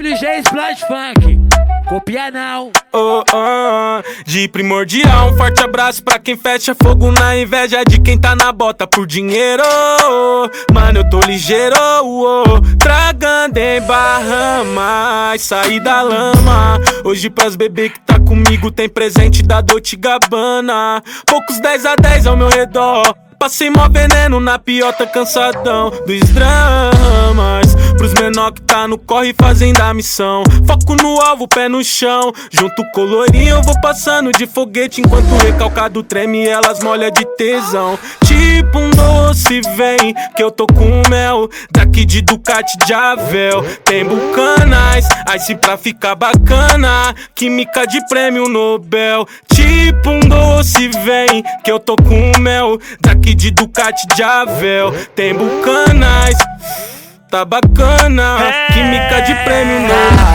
WG Splash Funk. Copia não. Oh, oh, de primordial, um forte abraço pra quem fecha fogo na inveja de quem tá na bota por dinheiro. Mano, eu tô ligeiro, oh, tragando em Bahamas, saí da lama. Hoje pras bebê que tá comigo tem presente da Dolce Gabbana. Poucos 10 a 10 ao meu redor. Passei mó veneno na piota, cansadão dos dramas. Pros menor que tá no corre fazendo a missão. Foco no alvo, pé no chão. Junto colorinho, eu vou passando de foguete. Enquanto o recalcado treme, elas molha de tesão. Tipo um doce, vem, que eu tô com mel. Daqui de Ducati de Avel. Tem bucanas, ice pra ficar bacana. Química de prêmio Nobel. Tipo um doce, vem, que eu tô com mel. Daqui de Ducati de Avel. Tem bucanas tá bacana. Química de prêmio, não.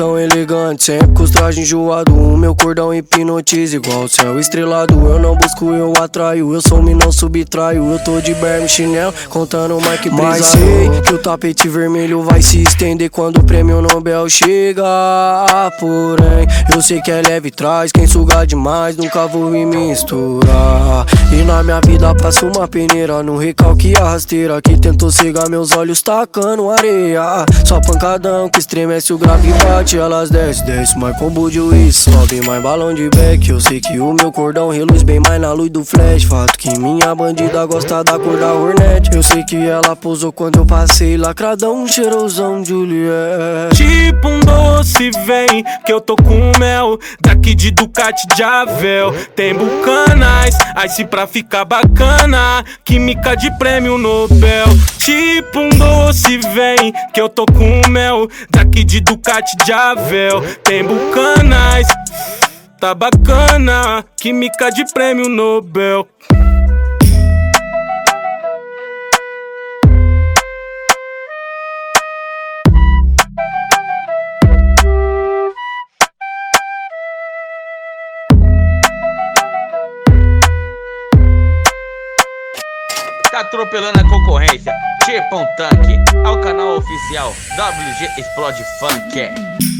Bonitão, elegante, sempre com os trajes enjoado. O meu cordão hipnotiza igual o céu estrelado. Eu não busco, eu atraio. Eu sou me não subtraio. Eu tô de berme chinelo, contando mais que Mas sei que o tapete vermelho vai se estender quando o prêmio Nobel chega. Porém, eu sei que é leve traz. Quem sugar demais, nunca vou me misturar. E na minha vida passa uma peneira no recalque a rasteira que tentou cegar meu meus olhos tacando areia. Só pancadão que estremece o grave bate. Elas desce, desce, mais combo de uísque. Sobe mais balão de beck. Eu sei que o meu cordão reluz bem mais na luz do flash. Fato que minha bandida gosta da cor da Hornet. Eu sei que ela pousou quando eu passei lacradão. Cheirosão Juliette. Tipo um doce, vem que eu tô com mel. Daqui de Ducati de Avel. Tem bucanas, ice pra ficar bacana. Química de prêmio Nobel. Tipo um doce, vem que eu tô com mel. Daqui de Ducati de Avel. Tem bucanas, tá bacana. Química de prêmio Nobel. Atropelando a concorrência. Tipo um tanque. Ao canal oficial WG Explode Funk.